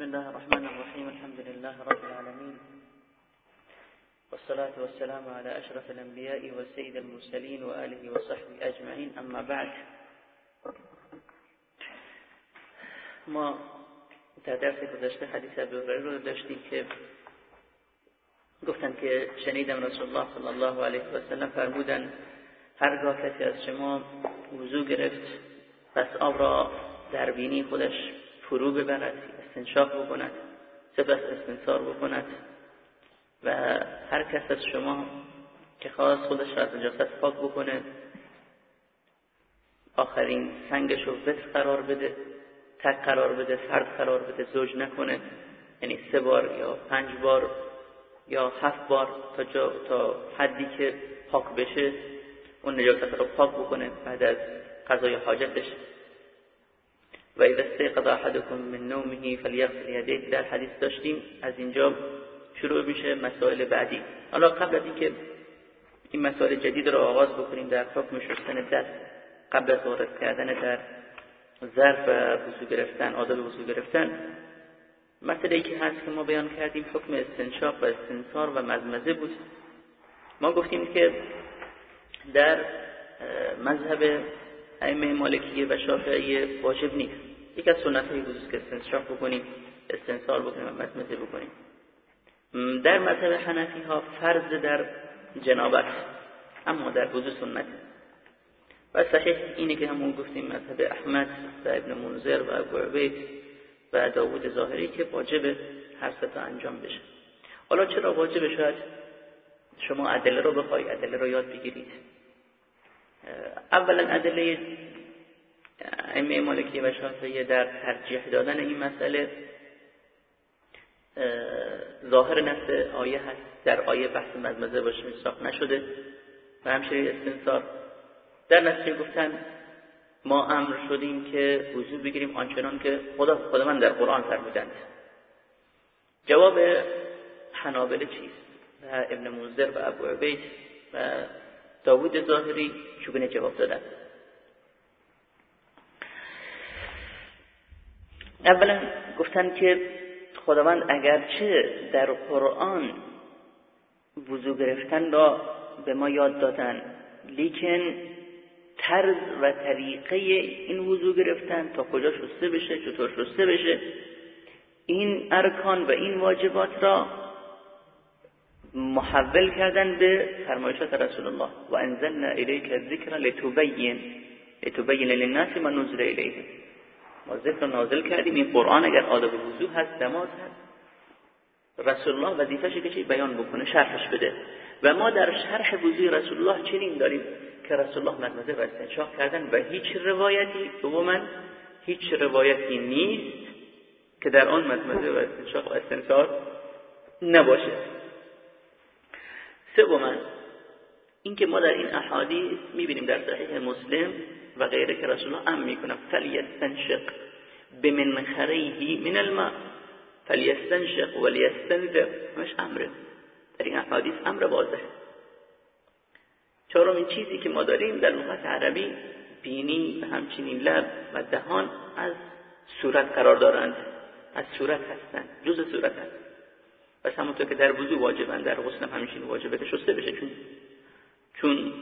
بسم الله الرحمن الرحيم الحمد لله رب العالمين. والصلاة والسلام على أشرف الأنبياء وسيد المرسلين وآله وصحبه أجمعين أما بعد. ما در درس گذشته حدیث ابی هریره رو داشتیم که گفتن که شنیدم رسول الله صلی الله علیه و سلم فرمودن هرگاه کسی از شما وضو گرفت پس آب را در بینی خودش فرو ببرد. استنشاق بکند سپس استنصار بکند و هر کس از شما که خواست خودش را از نجاست پاک بکنه آخرین سنگش رو بس قرار بده تک قرار بده فرد قرار بده زوج نکنه. یعنی سه بار یا پنج بار یا هفت بار تا, جا تا حدی که پاک بشه اون نجاست رو پاک بکنه بعد از قضای حاجتش. و اذا استيقظ احدكم من نومه فليغسل يديه در حدیث داشتیم. از اینجا شروع میشه مسائل بعدی. حالا قبل از اینکه این مسائل جدید رو آغاز بکنیم در حکم شستن دست قبل از وارد کردن در ظرف وضو گرفتن آداب وضو گرفتن مسئله که هست که ما بیان کردیم حکم استنشاق و استنصار و مزمزه بود. ما گفتیم که در مذهب ائمه مالکیه و شافعیه واجب نیست. یک از سنت های که استنشاق بکنیم استنصار بکنیم و مزمزه بکنیم. در مذهب حنفی ها فرض در جنابت اما در وضو سنت و صحیح اینه که همون گفتیم مذهب احمد و ابن منذر و ابو عبید و داوود ظاهری که واجب هر ستا انجام بشه. حالا چرا واجب شاید شما ادله رو بخوای ادله رو یاد بگیرید. اولا ادله ائمه مالکی و شافعی در ترجیح دادن این مسئله ظاهر نص آیه هست در آیه بحث مزمزه باشه مصراف نشده و همچنین استنصار. در نتیجه گفتن ما امر شدیم که وضو بگیریم آنچنان که خدا خدا من در قرآن فرمودند. جواب حنابله چیست؟ و ابن منذر و ابو عبید و داوود ظاهری چگونه جواب دادن؟ اولا گفتن که خداوند اگرچه در قرآن وضو گرفتن را به ما یاد دادن لیکن طرز و طریقه این وضو گرفتن تا کجا شسته بشه چطور شسته بشه این ارکان و این واجبات را محول کردن به فرمایشات رسول الله. و انزلنا الیک الذکر لتبین لتبین للناس ما نزل الیهم ذکر نازل کردیم این قرآن اگر آداب وضو هست نماز هست. رسول الله وظیفه‌شه که چی؟ بیان بکنه شرحش بده. و ما در شرح وضوی رسول الله چنین داریم که رسول الله مدمزه و استنشاق کردن و هیچ روایتی دوما هیچ روایتی نیست که در آن مدمزه و استنشاق و استنصار نباشه. سوما اینکه ما در این احادیث می‌بینیم در صحیح مسلم و غیره که رسول الله ام می‌کنه فلیستنشق بمنخریه من الماء فلیستنشق ولیستنذر مش امره. در این احادیث امر واضح. چهارمین چیزی که ما داریم در لغت عربی بینی و همچنین لب و دهان از صورت قرار دارند. از صورت هستند. جز صورت هست. پس همونطور که در وضو واجبن در غسل هم همچنین واجبه که شسته بشه. چون چون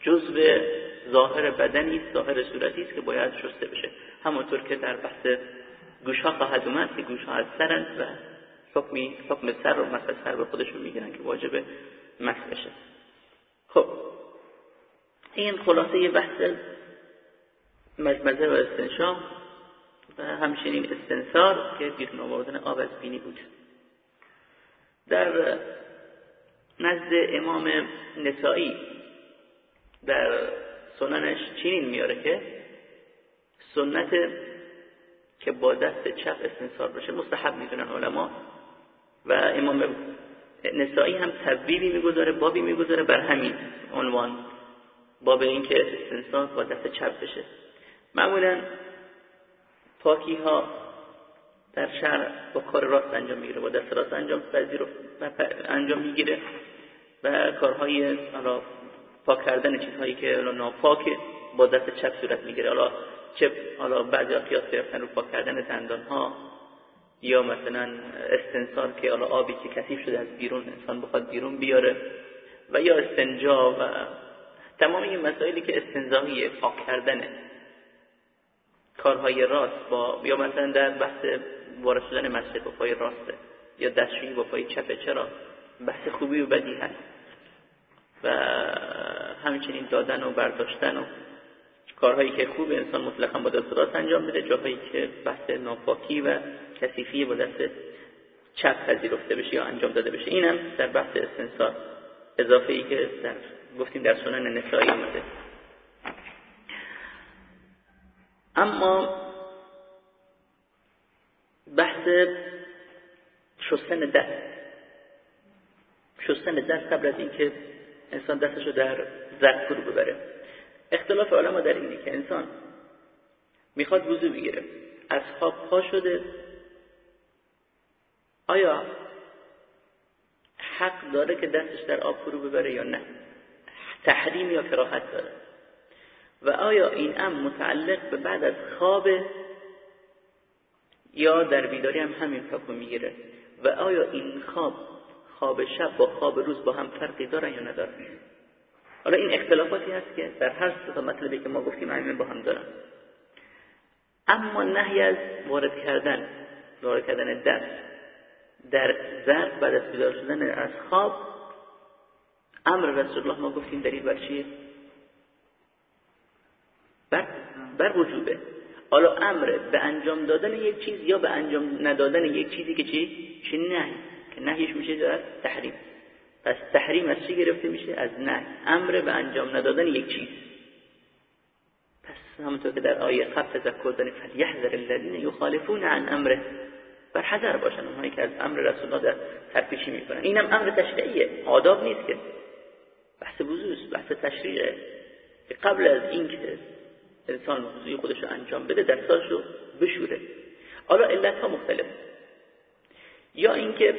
جزء ظاهر بدنی است ظاهر صورتی است که باید شسته بشه. همونطور که در بحث گوش ها خواهد اومد که گوش ها از سرند و حکم سر رو مثل سر به خودشون می‌گیرن که واجب مسح بشه. خب این خلاصه بحث مزمزه و استنشاق و همچنین استنصار که بیرون آوردن آب از بینی بود. در نزد امام نسائی. در سننش چنین میاره که سنت که با دست چپ استنصار بشه مستحب می‌دونن علما. و امام نسائی هم تبیبی می‌گذاره بابی می‌گذاره بر همین عنوان. باب اینکه استنصار با دست چپ بشه. معمولا پاکی ها در شهر با کار راست انجام می‌گیره با دست راست انجام انجام می‌گیره. و کارهای حالا پاک کردن چیزهایی که ناپاک با دست چپ صورت می‌گیره. حالا چه حالا بعضی قیاس گرفتن رو پاک کردن دندان ها یا مثلا استنسار که حالا آبی که کثیف شده از بیرون انسان بخواد بیرون بیاره و یا استنجا و تمام این مسائلی که استنزاهی پاک کردنه. کارهای راست با یا مثلا در بحث وارد شدن مسجد با پای راسته یا دستشویی با پای چپه. چرا؟ بحث خوبی و بدی هست. و همچنین دادن و برداشتن و کارهایی که خوب انسان مطلقا با دست راست انجام بده جاهایی که بحث ناپاکی و کثیفی با دست چپ پذیرفته بشه یا انجام داده بشه. اینم در بحث استنسار اضافه ای که در گفتیم در سنن نسایی اومده. اما بحث شستن دست شستن دست قبل از اینکه انسان دستشو در زرد فرو ببره. اختلاف علما در اینه که انسان می‌خواد وضو بگیره. از خواب پا شده. آیا حق داره که دستش در آب فرو ببره یا نه؟ تحریم یا کراهت داره. و آیا این ام متعلق به بعد از خواب یا در بیداری هم همین حکم می‌گیره؟ و آیا این خواب خواب شب با خواب روز با هم فرقی دارن یا ندارن؟ حالا این اختلافاتی هست که در هر سه مطلبی که ما گفتیم علم با هم دارن. اما نهی از وارد کردن وارد کردن دست در ظرف بعد از بیدار شدن از خواب امر رسول الله ما گفتیم دلیل بر چیه؟ بر, بر وجوبه. حالا امر به انجام دادن یک چیز یا به انجام ندادن یک چیزی که چی؟ چی نهی. که نهیش میشه در تحریم. پس تحریم از چی گرفته میشه؟ از نه. امر به انجام ندادن یک چیز. پس همونطور که در آیه قبل تذکر داریم فلیحذر الذین یخالفون عن امره بر حذر باشن اونهایی که از امر رسول الله در سرپیشی می‌کنن. اینم امر تشریعیه. آداب نیست که. بحث وضوع بحث تشریعه. که قبل از اینکه انسان وضوی خودش رو انجام بده دستاشو بشوره. حالا علت ها مختلف. یا اینکه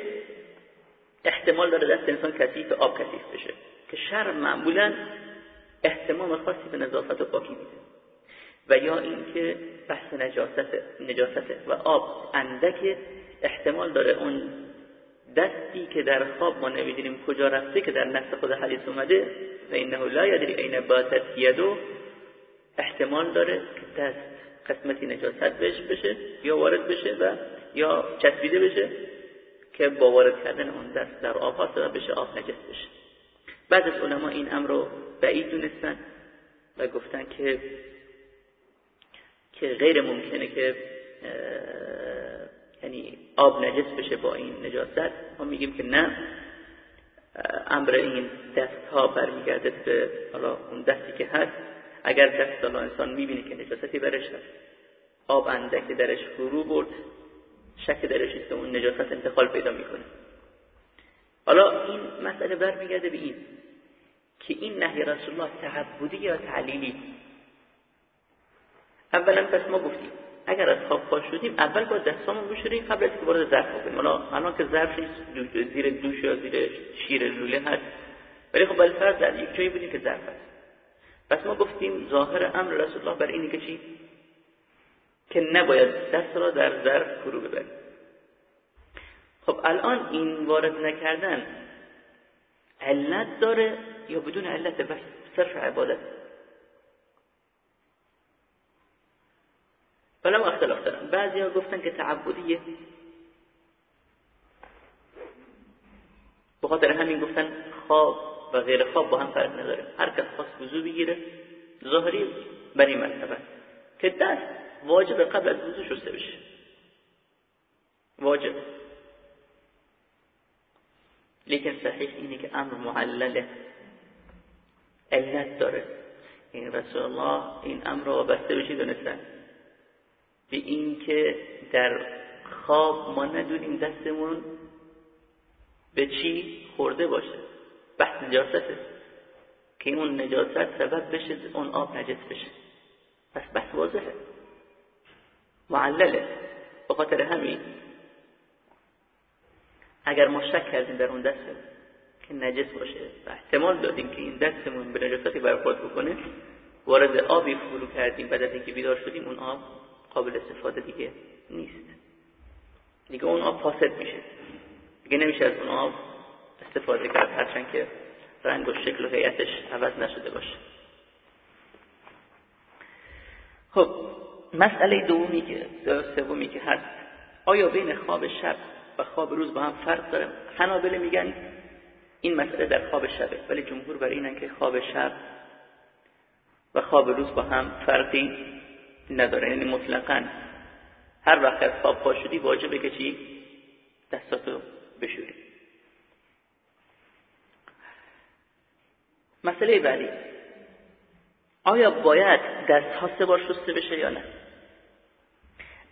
احتمال داره دست انسان کثیف آب کثیف بشه. که شر معمولا احتمال خاصی به نظافت و پاکی میده. و یا اینکه بحث نجاست نجاسته و آب اندک احتمال داره. اون دستی که در خواب ما نمی‌دونیم کجا رفته که در نفس خود حدیث اومده و اینه لا یدری این باتت یدو احتمال داره که دست قسمتی نجاست بهش بشه یا وارد بشه و یا چسبیده بشه. که با وارد کردن اون دست در آب ها سبب بشه آب نجس بشه. بعد از علما این امر رو بعید دونستن و گفتن که که غیر ممکنه که یعنی آب نجس بشه با این نجاست. ما میگیم که نه. امر این دست ها برمیگرده به حالا اون دستی که هست. اگر دست حالا انسان می‌بینه که نجاستی برش هست. آب اندک درش فرو برد. شک درش که اون نجاست انتقال پیدا می‌کنه. حالا این مسئله برمیگرده به این که این نهی رسول الله تعبدی یا تعلیلی؟ اولا پس ما گفتیم اگر از خواب پاش شدیم اول با دستامون بشوریم قبل از که وارد ظرف بکنیم. حالا الان که ظرف زیر دوش یا زیر شیر لوله هست. ولی خب بالفرض در یک جایی بودیم که ظرف هست پس ما گفتیم ظاهر امر رسول الله بر اینی که چی؟ که نباید دست را در ظرف فرو ببریم. خب الان این وارد نکردن علت داره یا بدون علت بس صرف عبادت؟ فلما اختلاف دارن بعضی ها گفتن که تعبدیه. به خاطر همین گفتن خواب و غیر خواب با هم فرق نداره. هر کس خواست وضو بگیره. ظاهری بر این مرتبه که دست واجب قبل از وضو شسته بشه. واجب. لیکن صحیح اینه که امر معلله علت داره. این رسول الله این امر رو بسته بشی دونستن. به اینکه در خواب ما ندونیم دستمون به چی خورده باشه. بحث نجاسته. که اون نجاست سبب بشه اون آب نجس بشه. پس بحث واضحه. معلله. به خاطر همین اگر ما شک کردیم در اون دست که نجس باشه و احتمال دادیم که این دستمون به نجاستی برخورد بکنه وارد آبی فرو کردیم بعد از اینکه بیدار شدیم اون آب قابل استفاده دیگه نیست. دیگه اون آب فاسد میشه. دیگه نمیشه از اون آب استفاده کرد هرچند که رنگ و شکل و هیئتش عوض نشده باشه. خب مسئله دومی که سومی که هست. آیا بین خواب شب و خواب روز با هم فرق داره؟ حنابله میگن این مسئله در خواب شبه ولی جمهور برای اینن که خواب شب و خواب روز با هم فرقی نداره. یعنی مطلقا هر وقت از خواب پا شدی واجبه که چی؟ دستاتو بشوری. مسئله بعدی. آیا باید دست ها سه بار شسته بشه یا نه؟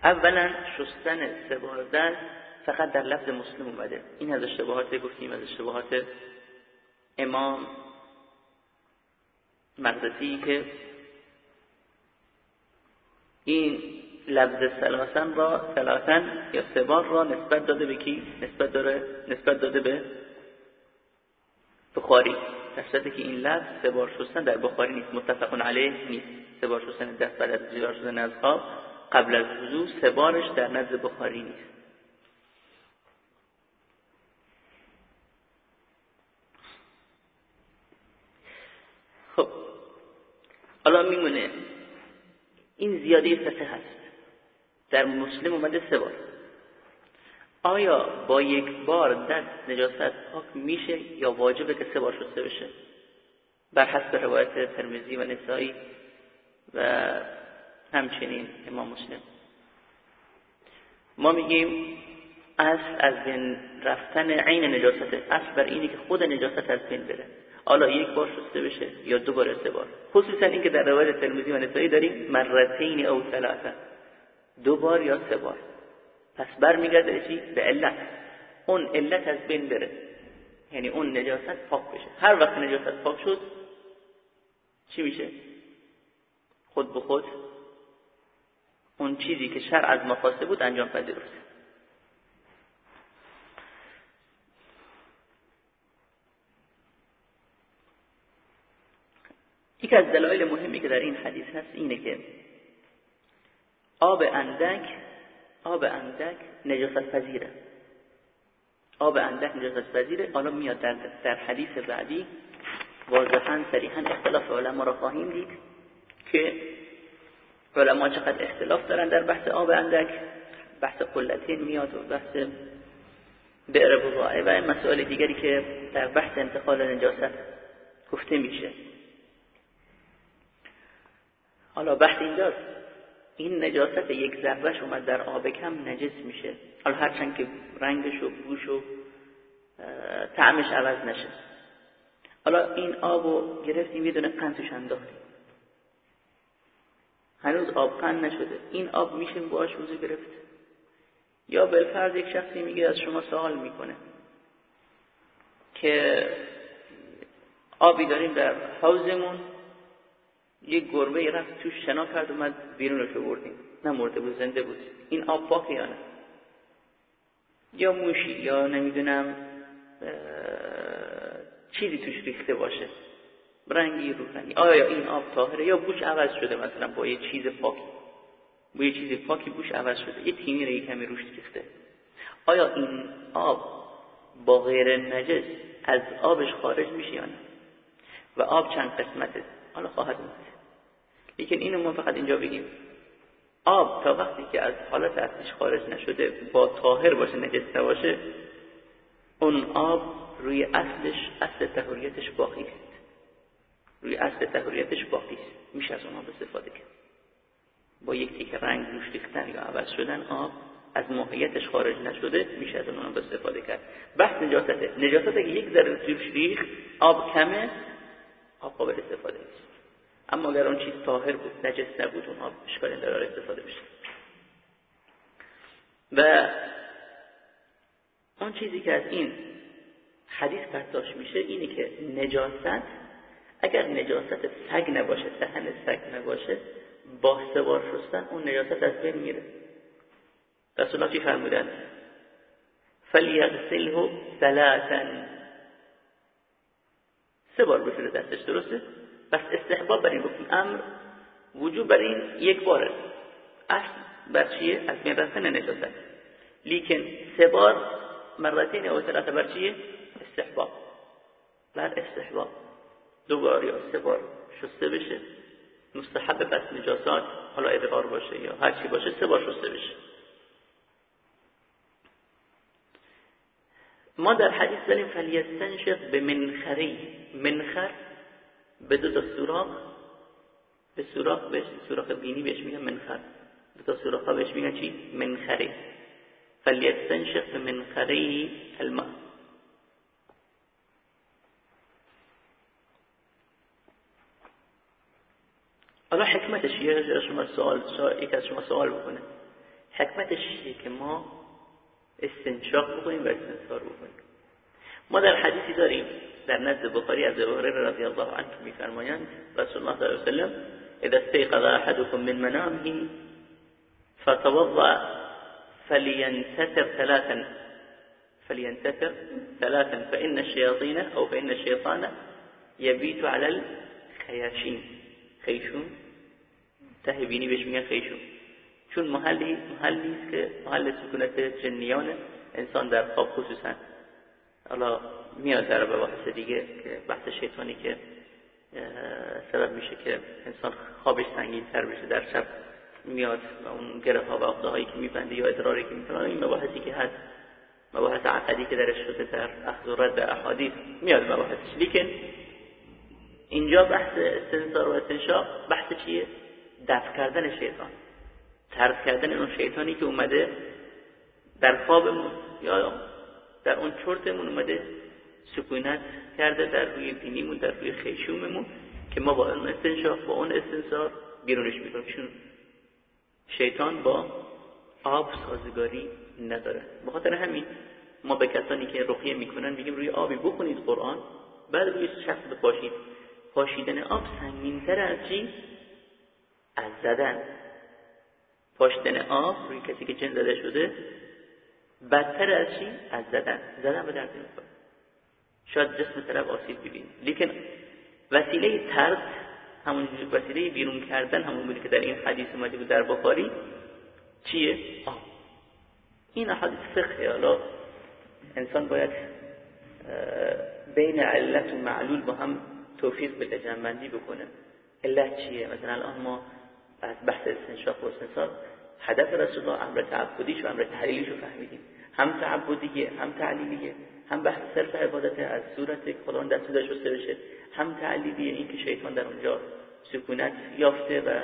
اولا شستن سه بار دست فقط در لفظ مسلم اومده. این از اشتباهات گفتیم از اشتباهات امام مقدسی که این لفظ سلاسن را سلاسن یا سبار را نسبت داده به کی؟ نسبت, داره نسبت داده به بخاری. در که این لفظ سبار شستن در بخاری نیست. متفق علیه نیست. سبار شستن دست بعد از بیدار شدن از خواب. قبل از وضو سبارش در نزد بخاری نیست. خب حالا میمونه. این زیاده سطح هست. در مسلم اومده سه بار. آیا با یک بار دست نجاست پاک میشه یا واجبه که سه بار شسته بشه؟ بر حسب روایت ترمزی و نسایی و همچنین امام مسلم. ما میگیم اصل از بین رفتن عین نجاسته اصل بر اینی که خود نجاست از بین بره. حالا یک بار شسته بشه یا دو بار سه بار خصوصا اینکه در روایت ترمذی و نسایی داریم مرتین او ثلاثه. دو بار یا سه بار. پس برمیگرده چی؟ به علت. اون علت از بین بره. یعنی اون نجاست پاک بشه. هر وقت نجاست پاک شد چی میشه؟ خود به خود اون چیزی که شرع از ما بود انجام پذیرفته یکی از دلایل مهمی که در این حدیث هست اینه که آب اندک آب اندک نجاست پذیره. آب اندک نجاست پذیره. حالا میاد در, در حدیث بعدی واضحا صریحا اختلاف علما را خواهیم دید که علما چقدر اختلاف دارن در بحث آب اندک بحث قلتین میاد و بحث بئر بضاعه و مسائل دیگری که در بحث انتقال نجاست گفته میشه. حالا بحث اینجاست. این نجاست یک ذرهش اومد در آب کم نجس میشه. حالا هرچند که رنگش و بوش و طعمش عوض نشه. حالا این آبو گرفتیم یه دونه قند انداختیم. هنوز آب قند نشده. این آب میشه باش وضو گرفت. یا بالفرض یک شخصی میگه از شما سوال می‌کنه که آبی داریم در حوزمون یک گربه رفت توش شنا کرد اومد بیرونش رو بردیم. نه مرده بود زنده بود. این آب پاک یا نه؟ یا موشی یا نمی‌دونم چیزی توش ریخته باشه. رنگی رو رنگی. آیا این آب طاهره یا بوش عوض شده مثلا با یه چیز پاکی؟ با یه چیز پاکی بوش عوض شده. یه تیمی رو کمی روش ریخته آیا این آب با غیر نجس از آبش خارج میشه یا نه؟ و آب چند قسمته؟ حالا خواهد اومد. لیکن اینو ما فقط اینجا بگیم. آب تا وقتی که از حالت اصلیش خارج نشده با طاهر باشه نجس نباشه اون آب روی اصلش اصل تهوریتش باقی. است روی اصل تهوریتش باقی است. میشه از اون آب استفاده کرد. با یک تیک رنگ روش ریختن یا عوض شدن آب از ماهیتش خارج نشده میشه از اون آب استفاده کرد. بحث نجاسته نجاسته که یک ذره توش ریخت آب کمه آب قابل استفاده نیست. اما اگر اون چیز طاهر بود نجس نبود اون آب اشکالی نداره استفاده بشه. و اون چیزی که از این حدیث برداشت میشه اینه که نجاست اگر نجاست سگ نباشه دهن سگ نباشه با سوار شستن اون نجاست از بین میره. رسول الله چی فرمودن؟ فلیغسله ثلاثا سه بار بشوره دستش درسته؟ پس استحباب برای این امر وجود برای این یک باره. اصل بر چیه؟ از بین رفتن نجاست. لیکن سه بار مرتین او ثلاثه بر چیه؟ استحباب. بر استحباب. دو بار یا سه بار شسته بشه. مستحب بس نجاسات حالا ادغار باشه یا هر چی باشه سه بار شسته بشه. ما در حدیث داریم فلیستنشق به منخری منخر به دو تا سوراخ به سوراخ بهش سوراخ بینی بهش میگن منخر. دو تا بهش میگن چی؟ منخری فلیستنشق به منخری الماء. حالا حکمتش یه شما سوال یک از شما سوال بکنه. حکمتش چیه که ما استنشاق بکنیم و استنصار بکنیم؟ ما در حدیثی داریم در نزد بخاری از ابو هریره رضی الله عنه میفرمایند رسول الله صلی الله علیه و سلم اذا استيقظ احدكم من منامه فتوضأ فلينتثر ثلاثا فلينتثر ثلاثا فإن الشياطين أو فإن الشيطان يبيت على الخياشين خیشون ته بینی بهش میگن خیشون چون محلی محلی است که محل سکونت جنیان انسان در خواب خصوصا. حالا میاد در بحث دیگه که بحث شیطانی که سبب میشه که انسان خوابش سنگین تر بشه در شب میاد و اون گره ها و عقده هایی که میبنده یا ادراری که می‌کنه این مباحثی که هست مباحث عقدی که درش شده در اخذ و رد احادیث میاد مباحثش. لیکن اینجا بحث استنصار و استنشاق بحث چیه؟ دفع کردن شیطان. ترد کردن اون شیطانی که اومده در خوابمون یا در اون چرتمون اومده سکونت کرده در روی بینیمون در روی خیشوممون که ما با اون استنشاق با اون استنصار بیرونش می‌کنیم. چون شیطان با آب سازگاری نداره. بخاطر همین ما به کسانی که رقیه می‌کنن میگیم روی آبی بخونید قرآن بعد روی شخص بپاشید. پاشیدن آب سنگینتر از چی؟ از زدن پاشیدن آب روی کسی که جن زده شده بدتر از چی؟ از زدن زدن به درد نمی‌خوره شاید جسم طرف آسیب ببینید لیکن وسیله ترد همون وسیله بیرون کردن همون که در این حدیث اومده بود در بخاری چیه؟ آب این حدیث فقه حالا انسان باید بین علت و معلول با هم توفیق بده جنبندی بکنه. علت چیه؟ مثلا الان ما از بحث استنشاق و استنصار هدف رسول الله امر تعبدیش و امر تحلیلیش رو فهمیدیم. هم تعبدیه هم تعلیلیه هم بحث صرف عبادت از صورت که خداوند دست شسته بشه هم تعلیلیه این که شیطان در اونجا سکونت یافته و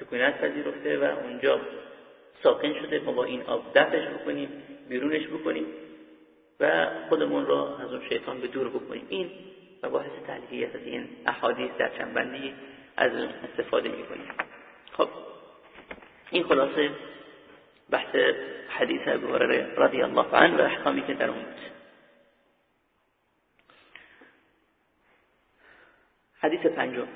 سکونت پذیرفته و اونجا ساکن شده. ما با این آب دفعش بکنیم بیرونش بکنیم و خودمون را از اون شیطان به دور بکنیم. این مباحث تعلیلی از این احادیث در چنبندی از اون استفاده می‌کنیم. خب این خلاصه بحث حدیث ابو رضی الله عنه و احکامی که در اون بود. حديث پنجم.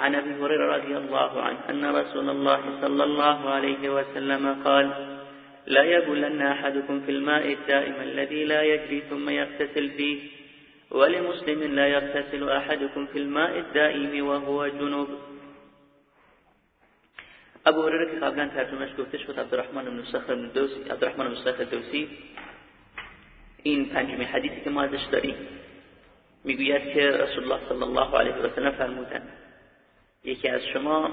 عن ابي هريره رضي الله عنه ان رسول الله صلى الله عليه وسلم قال لا يبولن احدكم في الماء الدائم الذي لا يجري ثم يغتسل فيه ولمسلم لا يغتسل احدكم في الماء الدائم وهو جنوب. ابو هريره که قبلا ترجمهش گفته شد عبدالرحمن بن صخر بن دوسی عبدالرحمن بن صخر دوسی این پنجمین حدیثی که ما ازش داریم می‌گوید که رسول الله صلی الله علیه و سلم فرمودند یکی از شما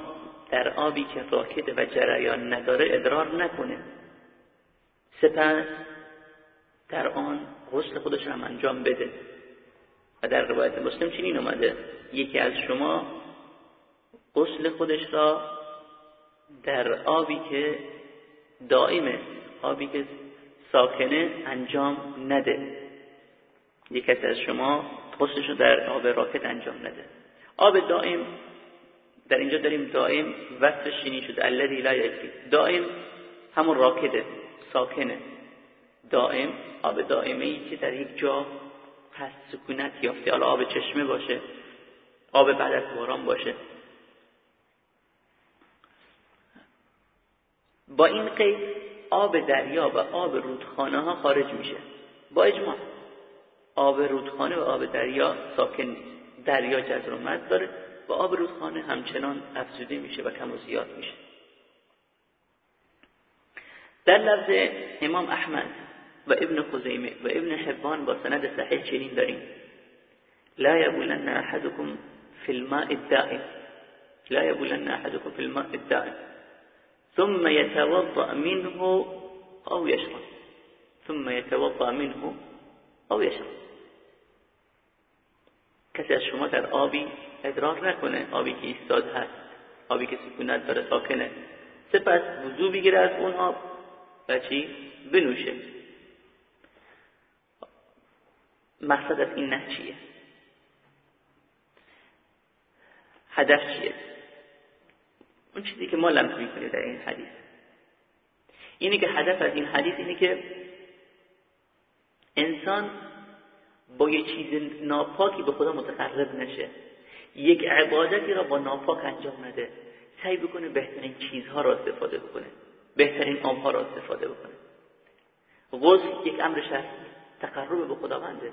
در آبی که راکد و جریان نداره ادرار نکنه. سپس در آن غسل خودش هم انجام بده. و در روایت مسلم چنین اومده. یکی از شما غسل خودش را در آبی که دائمه آبی که ساکنه انجام نده. یکی از شما غسلش رو در آب راکت انجام نده. آب دائم در اینجا داریم دائم وصف شینی شده. الذی لا یجری دائم همون راکده ساکنه. دائم آب دائمه ای که در یک جا هست سکونت یافته. حالا آب چشمه باشه. آب بعد از باران باشه. با این قید آب دریا و آب رودخانه ها خارج میشه. با اجماع. آب رودخانه و آب دریا ساکن دریا جزر و داره و آب رودخانه همچنان افزوده میشه و کم و زیاد میشه. در لفظ امام احمد و ابن خزیمه و ابن حبان با سند صحیح چنین داریم. لا يبولن احدكم في الماء الدائم. لا يبولن احدكم في الماء الدائم. ثم يتوضأ منه او يشرب ثم يتوضأ منه او يشرب کسی از شما در آبی ادرار نکنه آبی که ایستاد هست آبی که سکونت داره ساکنه. سپس وضو بگیره از اون آب و چی؟ بنوشه. مقصد از این نه چیه؟ هدف چیه؟ اون چیزی که ما لمس می‌کنیم در این حدیث. اینه که هدف از این حدیث اینه که انسان با یه چیز ناپاکی به خدا متقرب نشه. یک عبادتی را با ناپاک انجام نده. سعی بکنه بهترین چیزها را استفاده بکنه. بهترین آبها را استفاده بکنه. غسل یک امر شرعی. تقرب به خداونده.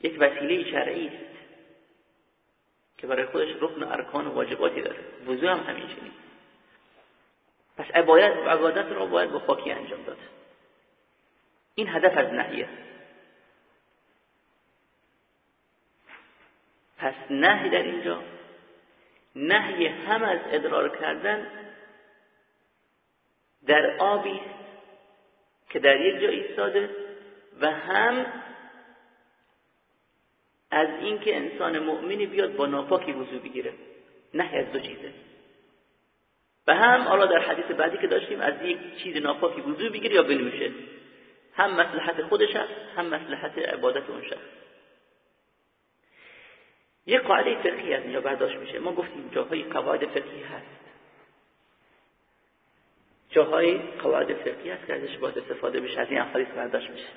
یک وسیله شرعی است که برای خودش رکن ارکان و واجباتی داره. وضو هم همین چنین. پس عبادت عبادت را باید با پاکی انجام داد. این هدف از نهیه. پس نهی در اینجا. نهی هم از ادرار کردن در آبی که در یک جا ایستاده و هم از اینکه انسان مؤمنی بیاد با ناپاکی وضو بگیره نهی از دو چیزه. و هم حالا در حدیث بعدی که داشتیم از یک چیز ناپاکی وضو بگیره یا بنوشه. هم مصلحت خودش هست هم مصلحت عبادت اون شخص. یه قاعده فقهی از اینجا برداشت میشه. ما گفتیم جاهای قواعد فقهی هست. جاهای قواعد فقهی هست که ازش باید استفاده بشه از این حدیث برداشت میشه.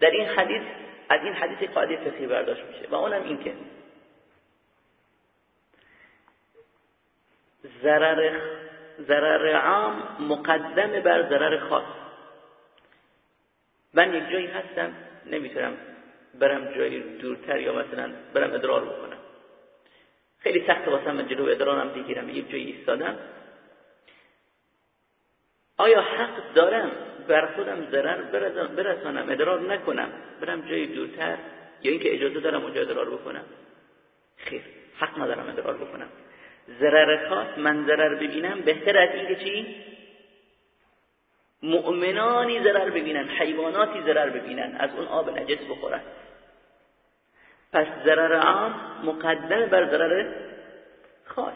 در این حدیث از این حدیث قاعده فقهی برداشت میشه. و اونم این که ضرر ضرر عام مقدم بر ضرر خاص. من یک جایی هستم نمی‌تونم برم جایی دورتر یا مثلا برم ادرار بکنم. خیلی سخت واسه من جلو ادرارم بگیرم یک جایی ایستادم. آیا حق دارم بر خودم ضرر برسانم ادرار نکنم. برم جای دورتر یا اینکه اجازه دارم اونجا ادرار بکنم. خیر حق ندارم ادرار بکنم. ضرر خاص من ضرر ببینم بهتر از اینکه چی؟ مؤمنانی ضرر ببینن حیواناتی ضرر ببینن از اون آب نجس بخورن. پس ضرر عام مقدم بر ضرر خاص.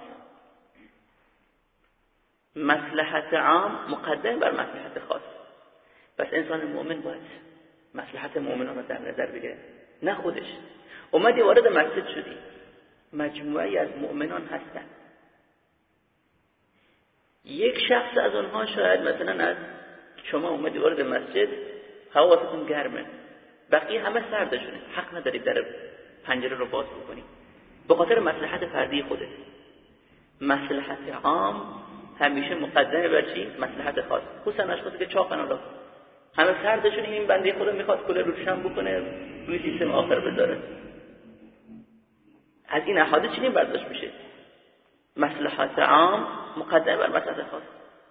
مصلحت عام مقدم بر مصلحت خاص. پس انسان مؤمن باید مصلحت مؤمنان رو در نظر بگیره نه خودش. اومدی وارد مسجد شدی. مجموعی از مؤمنان هستن. یک شخص از اونها شاید مثلا از شما اومدی وارد مسجد هوا گرمه. بقیه همه سردشونه. حق نداری در پنجره رو باز بکنی. به خاطر مصلحت فردی خودت. مصلحت عام همیشه مقدمه بر چی؟ مصلحت خاص. خصوصا اشخاصی که چاقن الله همه سردشون این بنده خدا می‌خواد کل روشن بکنه روی سیستم آخر بذاره. از این احادیث چنین برداشت میشه؟ مصلحت عام مقدمه بر مصلحت خاص.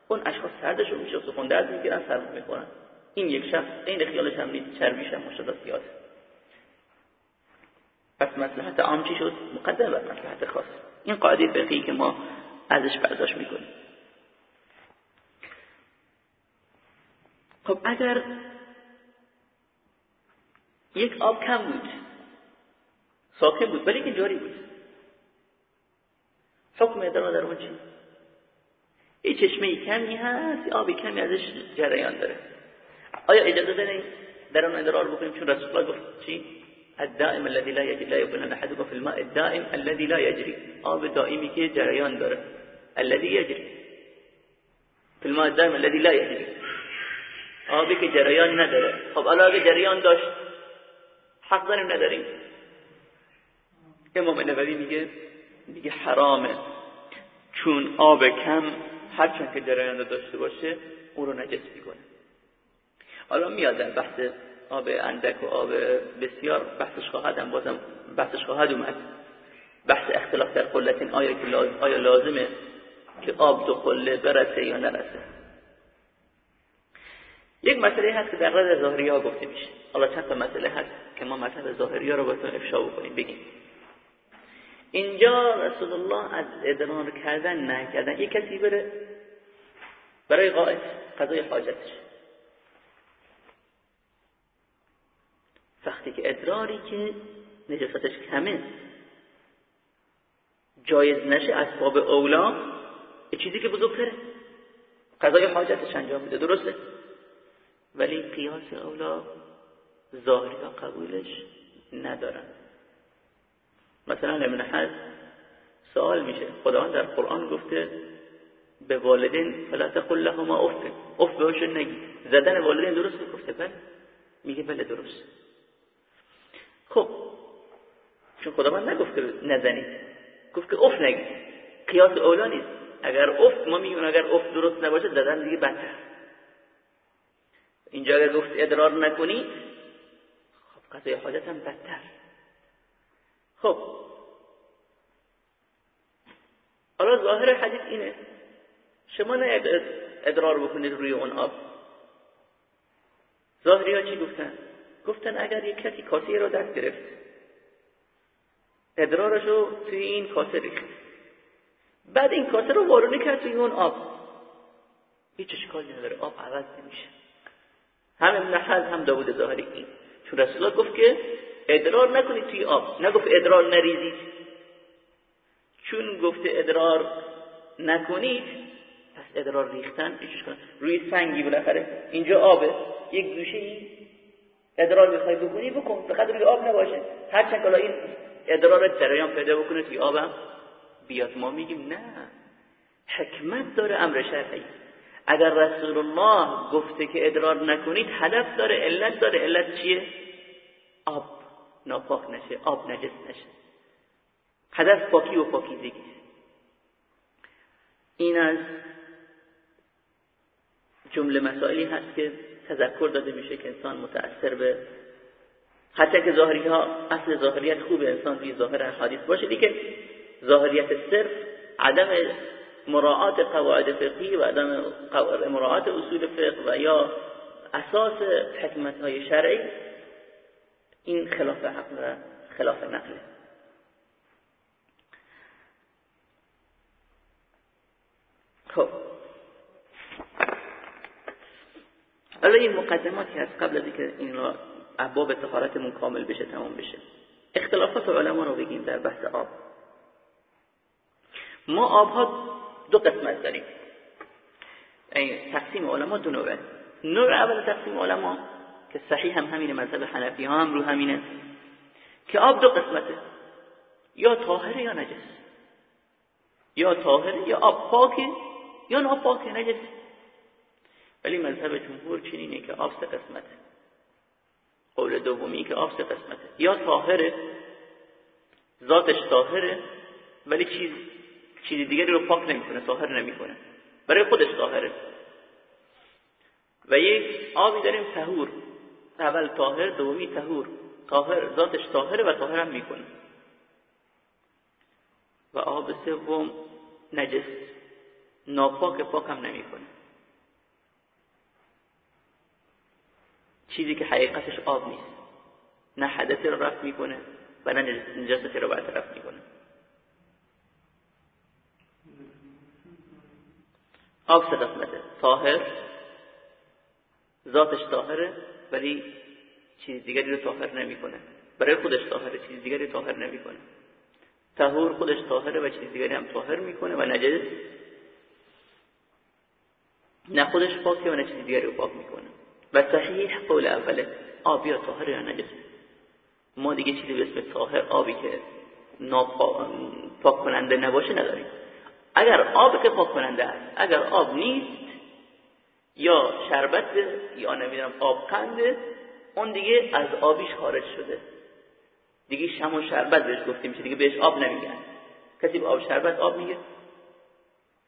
اون اشخاص سردشون میشه سخون درد می‌گیرن سر می‌کنن این یک شخص این خیالش هم نیست چربیش هم زیاده پس مصلحت عام چی شد؟ مقدمه بر مصلحت خاص. این قاعده فقهی که ما ازش برداشت می‌کنیم. خب اگر یک آب کم بود ساکن بود ولی که جاری بود. حکم ادرا در اون چی؟ یه چشمه کمی هست آبی کمی ازش جریان داره. آیا اجازه داریم در اون ادرار بکنیم؟ چون رسول الله گفت چی؟ الدائم الذي لا يجري لا يكون احدكم في الماء الدائم الذي لا يجري آب دائمی که جریان داره. الذي يجري في الماء الدائم الذي لا يجري آبی که جریان نداره. خب الان اگه جریان داشت حق داریم نداریم. امام نووی میگه میگه حرامه. چون آب کم هرچند که جریان داشته باشه اون رو نجس می‌کنه. حالا میاد در بحث آب اندک و آب بسیار بحثش خواهد بازم بحثش خواهد اومد. بحث اختلاف در قلت آیا که آیا لازمه که آب دو قله برسه یا نرسه. یک مسئله هست که در رد ظاهری ها گفته میشه. حالا چند تا مسئله هست که ما مطلب ظاهری ها رو بهتون افشا بکنیم. بگیم. اینجا رسول الله از ادرار کردن نه کردن یک کسی بره برای قائد قضای حاجتش. وقتی که ادراری که نجاستش کمه جایز نشه اسباب اولا یه چیزی که بزرگتره. قضای حاجتش انجام میده. درسته؟ ولی قیاس اولا ظاهری ها قبولش ندارن. مثلا ابن حد سوال میشه. خداوند در قرآن گفته به والدین فلا تقل لهما اف. اف بهشون نگی. زدن والدین درست گفته بله. میگه بله درست. خب. چون خداوند نگفته نزنید گفت که اف نگید قیاس اولی نیست. اگر اف ما میگیم اگر اف درست نباشه زدن دیگه بدتر. اینجا اگر گفت ادرار نکنی؟ خب قضای حاجت هم بدتر. خب. حالا ظاهر حدیث اینه. شما نه ادرار بکنید روی اون آب. ظاهری ها چی گفتن؟ گفتن اگر یک کسی کاسه رو دست گرفت ادرارشو توی این کاسه ریخت. بعد این کاسه رو وارونه کرد توی اون آب. هیچ اشکالی نداره. آب عوض نمیشه. هم ابن هم داود ظاهری این چون رسول الله گفت که ادرار نکنید توی آب. نگفت ادرار نریزید چون گفته ادرار نکنید پس ادرار ریختن روی سنگی بالاخره. اینجا آبه. یک گوشه ای ادرار می‌خوای بکنی بکن. فقط روی آب نباشه. هرچند که این ادرار جریان پیدا بکنه توی آبم بیاد ما میگیم نه. حکمت داره امر شرعی. اگر رسول الله گفته که ادرار نکنید هدف داره علت داره. علت چیه؟ آب. ناپاک نشه آب نجس نشه. هدف پاکی و پاکیزگی. این از جمله مسائلی هست که تذکر داده میشه که انسان متأثر به حتی که ظاهری ها اصل ظاهریت خوب انسان روی ظاهر حدیث باشه. دیگه ظاهریت صرف عدم مراعات قواعد فقهی و عدم مراعات اصول فقه و یا اساس حکمت های شرعی این خلاف حق و خلاف نقله خب. حالا این مقدماتی هست قبل از اینکه این را ابواب طهارتمون کامل بشه تمام بشه. اختلافات علما رو بگیم در بحث آب. ما آبها دو قسمت داریم. این تقسیم علما دو نوعه. نوع اول تقسیم علما که صحیح هم همینه مذهب حنفی ها هم رو همینه که آب دو قسمته. یا طاهره یا نجس. یا طاهره یا آب پاکه یا ناپاکه نجس. ولی مذهب جمهور چنینه که آب سه قسمته. قول دومی که آب سه قسمته. یا طاهره ذاتش طاهره ولی چیز چیز دیگری رو پاک نمی‌کنه طاهر نمی‌کنه. برای خودش طاهره. و یک آبی داریم تهور اول طاهر دومی تهور طاهر ذاتش طاهره و طاهر هم می‌کنه. و آب سوم نجس. ناپاک پاک هم نمی‌کنه. چیزی که حقیقتش آب نیست. نه حدثی رو رفت می‌کنه و نه نجاستی رو برطرف می‌کنه. آب سه قسمته طاهر. ذاتش طاهره ولی چیز دیگری رو طاهر نمی‌کنه. برای خودش طاهره چیز دیگری طاهر نمی‌کنه. طهور خودش طاهره و چیز دیگری هم طاهر می‌کنه و نجس نه خودش پاکه و نه چیز دیگری رو پاک می‌کنه. و صحیح قول اوله آب یا طاهر یا نجس. ما دیگه چیزی به اسم طاهر آبی که پاک کننده نباشه نداریم. اگر آب که پاک کننده است اگر آب نیست یا شربت یا نمی‌دونم آب قنده اون دیگه از آبیش خارج شده. دیگه شم و شربت بهش گفته میشه دیگه بهش آب نمیگن. کسی به آب شربت آب میگه؟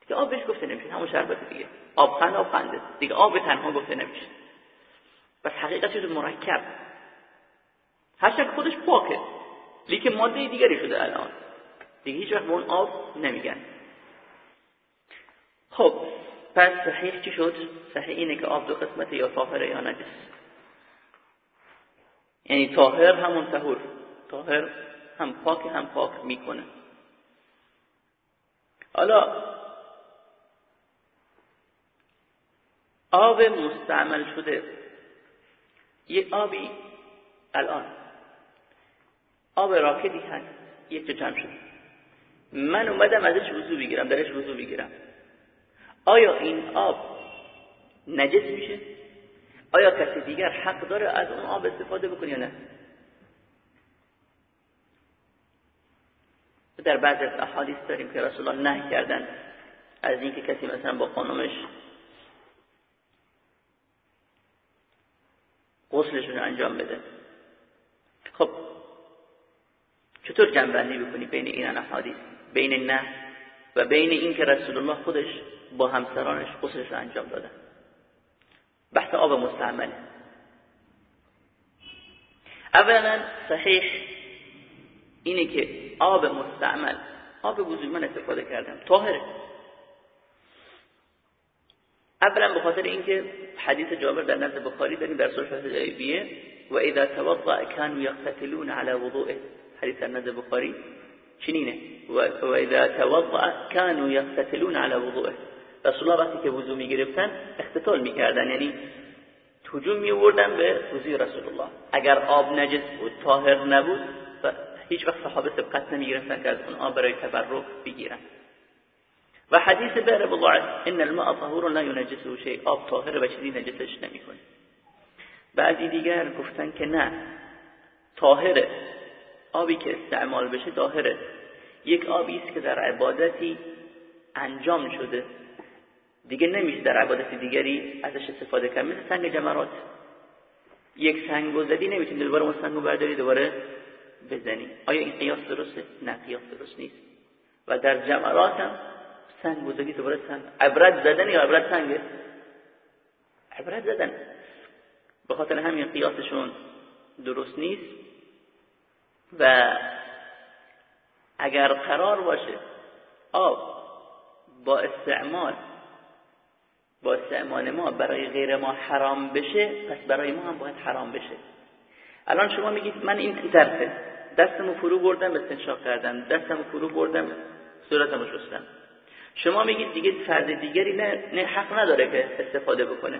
دیگه آب بهش گفته نمیشه همون شربت دیگه. آب قند آب قنده دیگه آب تنها گفته نمیشه. بس حقیقت شده مرکب. هرچند خودش پاکه. لیکن ماده دیگری شده الان. دیگه هیچ وقت به اون آب نمیگن. خب پس صحیح چی شد؟ صحیح اینه که آب دو قسمت یا طاهره یا نجس یعنی طاهر همون طهور. طاهر هم پاک هم پاک می‌کنه. حالا آب مستعمل شده. یه آبی الان. آب راکدی هست. یک جمع شد. من اومدم ازش وضو بگیرم درش وضو بگیرم. آیا این آب نجس میشه؟ آیا کسی دیگر حق داره از اون آب استفاده بکنه یا نه؟ در بعض از احادیث داریم که رسول الله نه کردن از اینکه کسی مثلا با خانمش غسلشون انجام بده. خب چطور جنبندی بکنی بین این احادیث؟ بین نه؟ و بین این که رسول الله خودش با همسرانش غسلش رو انجام دادن بحث آب مستعمل. اولا صحیح اینه که آب مستعمل آب وضوی من استفاده کردم طاهره اولا به خاطر اینکه حدیث جابر در نزد بخاری داریم در صلح حدیبیه و اذا توضع كانوا يقتتلون على وضوءه حدیث در نزد بخاری. چنینه. و اذا توضع كانوا يقتتلون على وضوءه رسول الله وقتی که وضو می‌گرفتن اختتال می‌کردن. یعنی هجوم میوردن به وضوی رسول الله. اگر آب نجس بود طاهر نبود هیچ وقت صحابه سبقت نمی‌گرفتن که از اون آب برای تبرک بگیرن. و حدیث بهر بضاعت ان الماء طهور لا ينجسه شيء. آب طاهر و چیزی نجسش نمی‌کنه. بعضی دیگر گفتن که نه. طاهره. آبی که استعمال بشه طاهره یک آبی است که در عبادتی انجام شده. دیگه نمیشه در عبادت دیگری ازش استفاده کنه مثل سنگ جمرات. یک سنگ و زدی نمی‌تونی دوباره اون سنگ برداری دوباره بزنی. آیا این قیاس درسته؟ نه قیاس درست نیست. و در جمرات هم سنگ بزدی دوباره سنگ. عبرت زدن یا عبرت سنگه؟ عبرت زدن. به خاطر همین قیاسشون درست نیست. و اگر قرار باشه آب با استعمال با استعمال ما برای غیر ما حرام بشه پس برای ما هم باید حرام بشه. الان شما میگید من این ظرفه. دستمو فرو بردم استنشاق کردم. دستمو فرو بردم صورتمو شستم. شما میگید دیگه فرد دیگری نه, نه حق نداره که استفاده بکنه.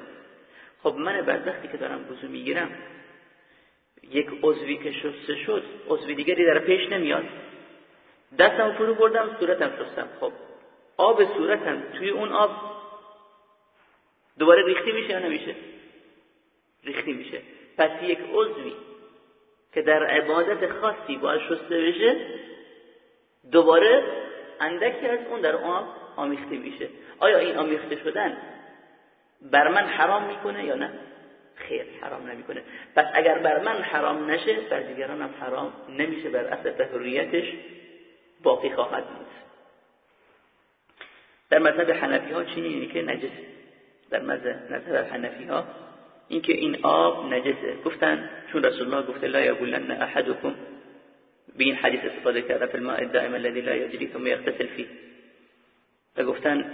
خب من بدبختی که دارم وضو می‌گیرم. یک عضوی که شسته شد عضوی دیگری در پیش نمیاد. دستم فرو بردم صورتم شستم. خب آب صورتم توی اون آب. دوباره ریختی میشه یا نمیشه؟ ریختی میشه. پس یک عضوی که در عبادت خاصی باید شسته بشه دوباره اندکی از اون در آب آمیخته میشه. آیا این آمیخته شدن بر من حرام می‌کنه یا نه؟ خیر حرام نمی‌کنه. پس اگر بر من حرام نشه بر دیگران حرام نمیشه بر اصل تحریتش باقی خواهد بود در مذهب حنفی ها چی که نجس در مذهب حنفی ها اینکه این آب نجسه. گفتن چون رسول الله گفته لا یبولن احدکم به این حدیث استفاده کرده فی الماء الدائم الذي لا يجري ثم يغتسل فيه و گفتن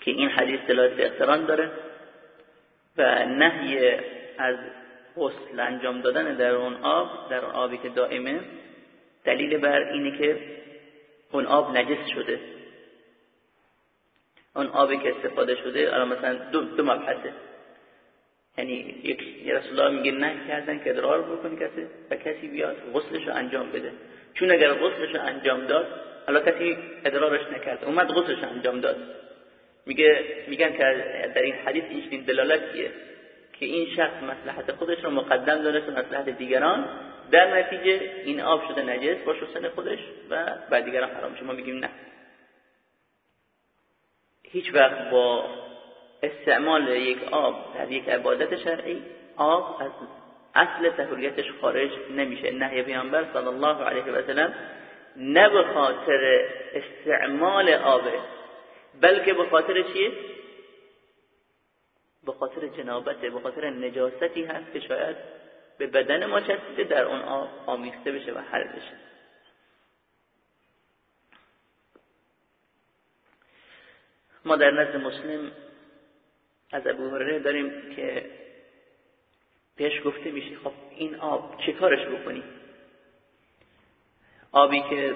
که این حدیث دلالت اقتران داره. و نهی از غسل انجام دادن در اون آب در آبی که دائمه دلیل بر اینه که اون آب نجس شده. اون آبی که استفاده شده الان مثلا دو, دو مبحثه. یعنی یک رسول الله میگه نه کردن که ادرار بکنه کسی و کسی بیاد غسلش رو انجام بده. چون اگر غسلش رو انجام داد حالا کسی ادرارش نکرد. اومد غسلش انجام داد. میگه میگن که در این حدیث این دلالتیه که این شخص مصلحت خودش رو مقدم داره مصلحت دیگران در نتیجه این آب شده نجس با شستن خودش و بعد دیگران حرام شما میگیم نه. هیچ وقت با استعمال یک آب در یک عبادت شرعی آب از اصل تحریتش خارج نمیشه. نهی پیامبر صلی الله علیه و سلم نه به خاطر استعمال آبه بلکه به خاطر چیه؟ به خاطر جنابت، به خاطر نجاستی هست که شاید به بدن ما چسبیده در اون آب آمیخته بشه و حل بشه. ما در نزد مسلم از ابو هرره داریم که پیش گفته میشه خب این آب چه کارش بکنی؟ آبی که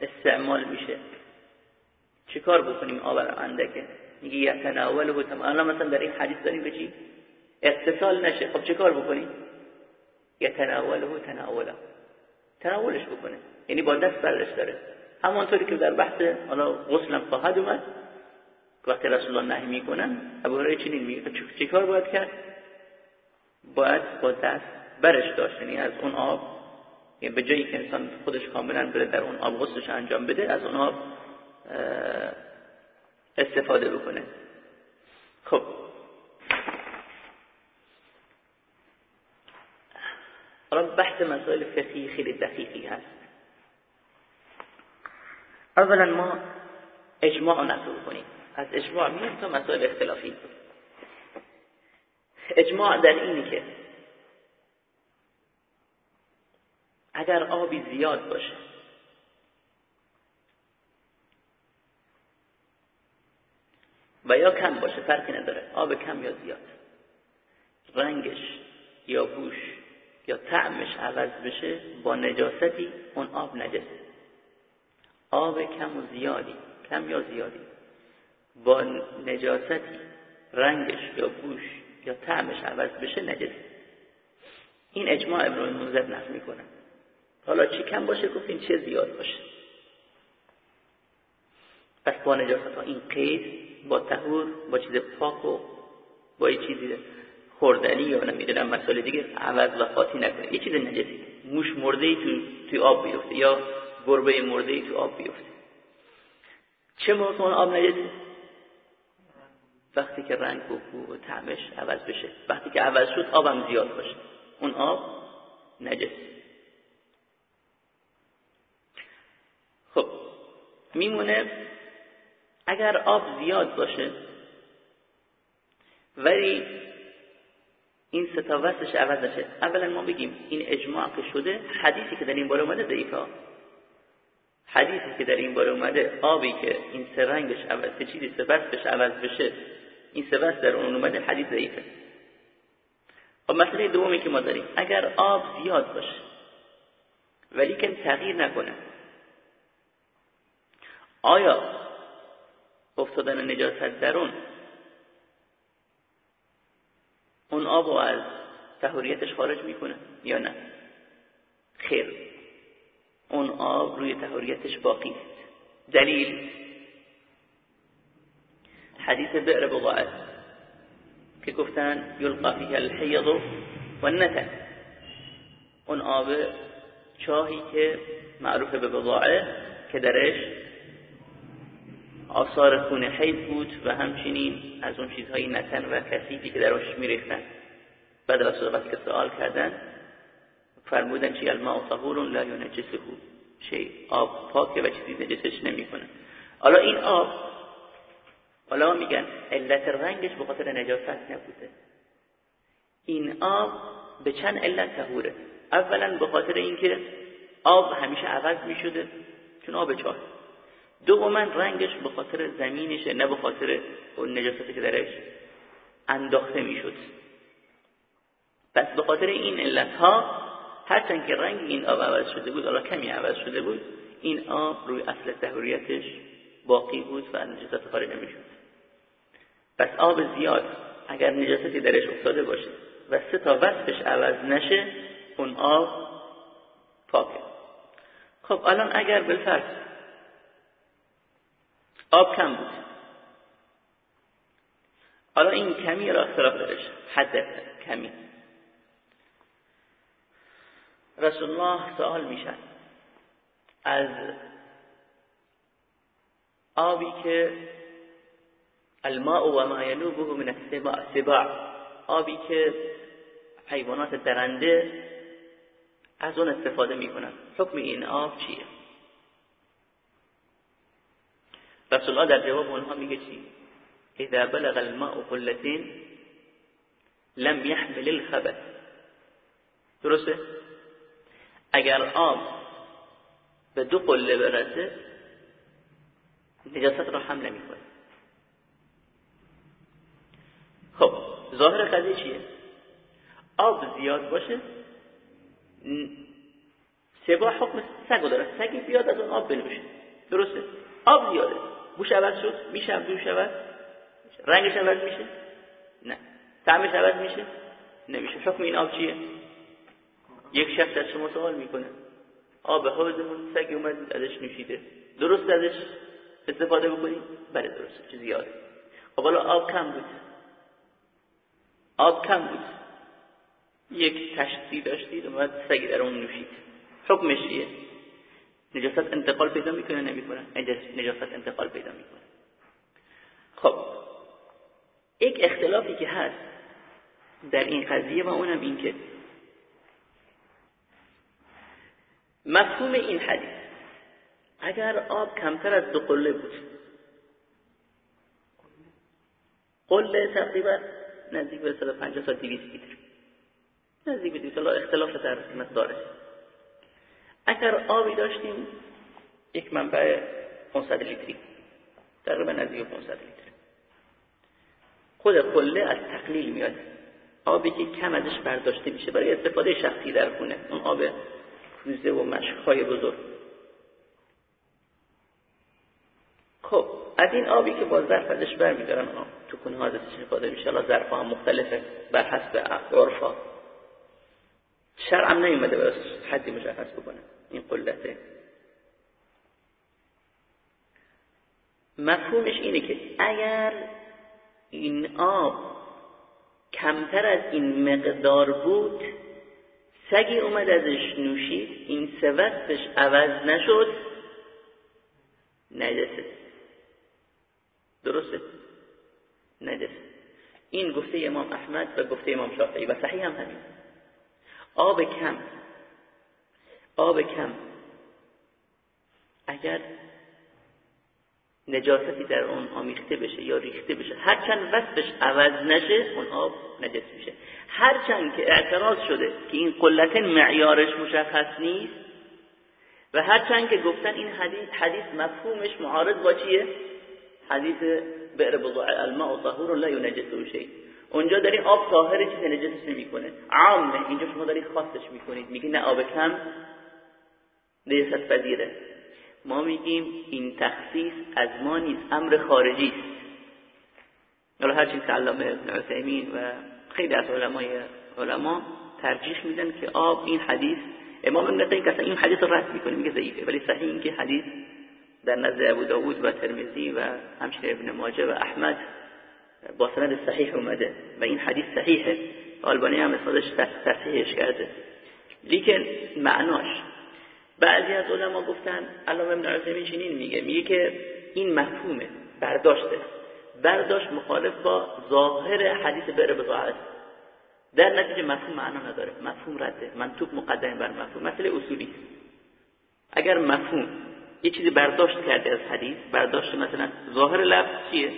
استعمال میشه. چه کار بکنیم آب اندکه؟ میگه یتناوله تمام الان مثلا در این حدیث داریم به چی؟ اتصال نشه. خب چه کار بکنیم؟ یتناوله تناوله. تناولش بکنه. یعنی با دست بردش داره. همانطوری که در بحث حالا غسلم خواهد اومد وقتی رسول الله نهی می‌کنن ابو هریره چنین میگه. چه کار باید کرد؟ باید با دست برش داشت. یعنی از اون آب یعنی به جایی که انسان خودش کاملا بره در اون آب غسلش انجام بده از اون آب استفاده بکنه. خب. حالا بحث مسائل فقهی خیلی دقیقی هست. اولا ما اجماع نقل کنیم از اجماع میریم تا مسائل اختلافی. اجماع در اینی که اگر آبی زیاد باشه و یا کم باشه فرقی نداره. آب کم یا زیاد. رنگش یا بوش یا طعمش عوض بشه با نجاستی اون آب نجسه. آب کم و زیادی. کم یا زیادی. با نجاستی رنگش یا بوش یا طعمش عوض بشه نجسه. این اجماع ابن المنذر نقل می‌کنه. حالا چی کم باشه؟ گفتیم چه زیاد باشه. پس با نجاست ها این قید با تهور با چیز پاک و با یه چیزی خوردنی یا نمی‌دونم مسئله دیگه عوض و خاطی نکنه. یه چیز نجسی موش مرده ای تو توی آب بیفته یا گربه مرده ای تو آب بیفته. چه موقع اون آب نجسی وقتی که رنگ و بو و طعمش عوض بشه. وقتی که عوض شد آبم زیاد باشه. اون آب نجس. خب میمونه اگر آب زیاد باشه ولی این ستا وستش عوض نشه. اولا ما بگیم این اجماع که شده حدیثی که در این باره اومده ضعیفه. حدیثی که در این باره اومده آبی که این سه رنگش عوض سه چیزی سه وستش عوض بشه این سه وست در اون اومده حدیث ضعیفه. و خب مسئله دومی که ما داریم اگر آب زیاد باشه ولی که تغییر نکنه آیا افتادن نجاست در اون اون آب از تهوریتش خارج می‌کنه یا نه؟ خیر. اون آب روی تهوریتش باقی است. دلیل. حدیث بئر بضاعه که گفتن یلقا فیها الحیض و النتن. اون آب چاهی که معروف به بضاعه که درش آثار خون حیض بود و همچنین از اون چیزهای نتن و کثیفی که دراش میریختن. بعد رسول وقتی که سوال کردن فرمودن چی؟ الماء طهور لا ینجسه شی. آب پاکه و چیزی نجسش نمی‌کنه. حالا این آب حالا میگن علت رنگش به خاطر نجاست نبوده. این آب به چند علت تهوره اولا به خاطر اینکه آب همیشه عوض می‌شده چون آب چاه. دوما رنگش به خاطر زمینشه نه به خاطر اون نجاستی که درش انداخته می‌شد. پس به خاطر این علت ها هرچند که رنگ این آب عوض شده بود حالا کمی عوض شده بود این آب روی اصل تهوریتش باقی بود و نجاست خارج نمی‌شد. پس آب زیاد اگر نجاستی درش افتاده باشه و سه تا وصفش عوض نشه اون آب پاکه. خب الان اگر بالفرض آب کم بود. حالا این کمی را اختلاف دارش حد کمی. رسول الله سوال میشن از آبی که الماء و ما ینوبه من السباع آبی که حیوانات درنده از اون استفاده می‌کنن. حکم این آب چیه؟ رسول الله در جواب اونها میگه چی؟ اذا بلغ الماء قلتين لم يحمل الخبث. درسته؟ اگر آب به دو قله برسه نجاست رو حمل نمی‌کنه خب ظاهر قضیه چیه؟ آب زیاد باشه سبا حکم سگ داره. سگی بیاد از اون آب بنوشه. درسته؟ آب زیاده. بوش عوض شد؟ میشه بوش عوض رنگش عوض میشه؟ نه. طعمش عوض میشه؟ نمیشه. حکم این آب چیه؟ یک شخص از شما سوال می‌کنه. آب حوزمون سگ اومد ازش نوشیده. درست ازش استفاده بکنی؟ بله درست. چه زیاده خب حالا آب کم بود. آب کم بود. یک تشتی داشتید و سگی در اون نوشید. حکمش چیه؟ نجاست انتقال پیدا می‌کنه نمی‌کنه. نجاست انتقال پیدا می‌کنه. خب. یک اختلافی که هست در این قضیه و اونم این که مفهوم این حدیث اگر آب کمتر از دو قله بود قله تقریبا نزدیک به 150 تا 200 لیتر نزدیک به 200 اختلاف در مقدارش اگر آبی داشتیم یک منبع 500 لیتری. تقریبا نزدیک 500 لیتر. خود قله از تقلیل میاد. آبی که کم ازش برداشته میشه. برای استفاده شخصی در خونه. اون آب کوزه و مشکهای بزرگ. خب از این آبی که با ظرف ازش برمیدارن تو کنه ازش استفاده میشه. الله ظرف ها مختلفه. بر حسب عرفا شرعم نیومده برای حدی مشخص بکنه. این قلته. مفهومش اینه که اگر این آب کمتر از این مقدار بود سگی اومد ازش نوشید این سوستش عوض نشد نجسه. درسته؟ نجسه. این گفته امام احمد و گفته امام شافعی و صحیح هم همین. آب کم. آب کم. اگر نجاستی در اون آمیخته بشه یا ریخته بشه هرچند وصفش عوض نشه اون آب نجس میشه. هرچند که اعتراض شده که این قلت معیارش مشخص نیست و هرچند که گفتن این حدیث حدیث مفهومش معارض با چیه؟ حدیث بئر بضاع الماء طهور لا ينجسه شيء اونجا داری آب طاهر چیز نجسش نمی‌کنه. عامه اینجا شما داری خاصش می‌کنید. میگی نه آب کم نجست پذیره. ما میگیم این تخصیص از ما نیست امر خارجی است. حالا هرچی که علامه ابن عثیمین و خیلی از علمای علما ترجیح میدن که آب این حدیث امام ابن قیم که این حدیث رو رد می‌کنه میگه ضعیفه ولی صحیح این که حدیث در نزد ابو داود و ترمذی و همچنین ابن ماجه و احمد با سند صحیح اومده و این حدیث صحیحه. آلبانی هم اصادش تصحیحش کرده. لیکن معناش بعضی از علما گفتن علامه ابن عثیمین چنین میگه میگه که این مفهومه برداشته. برداشت مخالف با ظاهر حدیث بره بضاعت. در نتیجه مفهوم معنا نداره. مفهوم رده. منطوق مقدم بر مفهوم. مسئله اصولی. اگر مفهوم یه چیزی برداشت کرده از حدیث برداشت مثلا ظاهر لفظ چیه؟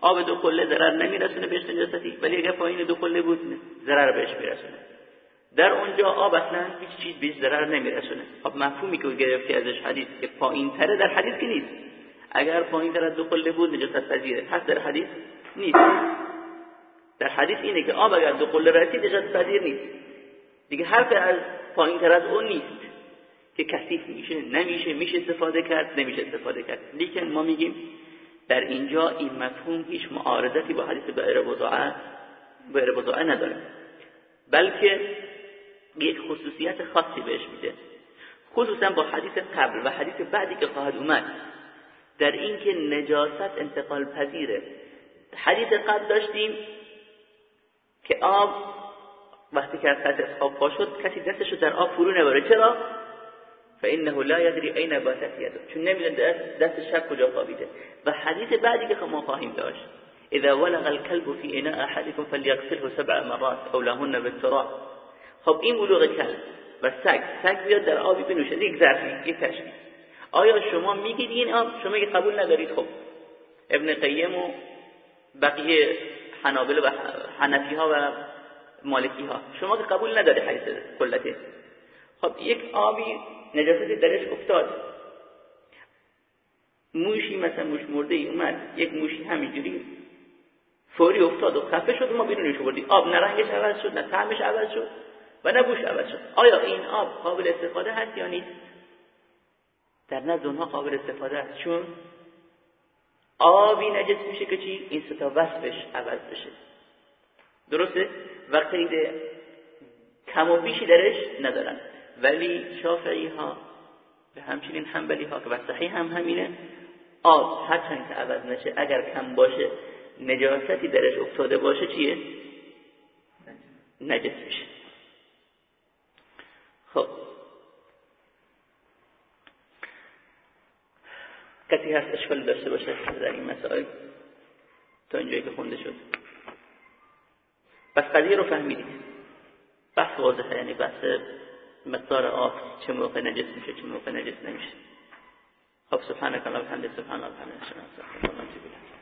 آب دو کله ضرر نمیرسونه بهش نجاستی ولی اگر پایین دو کله بود ضرر بهش میرسونه. در اونجا آب اصلا هیچ چیز بهش ضرر نمیرسونه. خب مفهومی که گرفتی ازش حدیث که پایین تره در حدیث که نیست. اگر پایین تر از دو قله بود نجاست پذیره. هست در حدیث نیست. در حدیث اینه که آب اگر دو قله رسید نجاست پذیر نیست. دیگه حرف از پایین تر از اون نیست که کثیف میشه نمیشه میشه استفاده کرد نمیشه استفاده کرد. لیکن ما میگیم در اینجا این مفهوم هیچ معارضتی با حدیث بئر بضاعه بئر بضاعه نداره. بلکه یک خصوصیت خاصی بهش میده. خصوصا با حدیث قبل و حدیث بعدی که خواهد اومد. در اینکه نجاست انتقال پذیره. حدیث قبل داشتیم که آب وقتی که از سطح آب پا شد کسی دستشو در آب فرو نبره چرا؟ فانه لا يدري اين باتت يده. چون نمی‌دونه دست شب کجا خوابیده و حدیث بعدی که ما خواهیم داشت. اذا ولغ الكلب في اناء احدكم فليغسله سبع مرات او لهن بالتراب خب این بلوغ کلب و سگ سگ بیاد در آبی بنوشه یک ظرفی یک تشبیه. آیا شما میگید این آب؟ شما که قبول ندارید خب. ابن قیم و بقیه حنابل و حنفی ها و مالکی ها شما که قبول نداره حدیث کلته. خب یک آبی نجاستی درش افتاد. موشی مثلا موش مرده ای اومد یک موشی همینجوری فوری افتاد و خفه شد ما بیرونش بردیم آب نه رنگش عوض شد نه طعمش عوض شد. و بوش عوض شد. آیا این آب قابل استفاده هست یا نیست؟ در نزد اونها قابل استفاده است چون آبی نجس میشه که چی؟ این ستا وصفش عوض بشه. درسته؟ و قید کم و بیشی درش ندارن. ولی شافعی ها به همچنین حنبلی ها که صحیح هم همینه آب هرچند که عوض نشه اگر کم باشه نجاستی درش افتاده باشه چیه؟ نجس میشه. خب کسی هست اشکال داشته باشه در این مسائل تا اینجایی که خونده شد پس قضیه رو فهمیدید بحث واضحه یعنی بحث مقدار آب چه موقع نجس میشه چه موقع نجس نمیشه خب سبحانك اللهم وبحمدك سبحان الله الحمد لله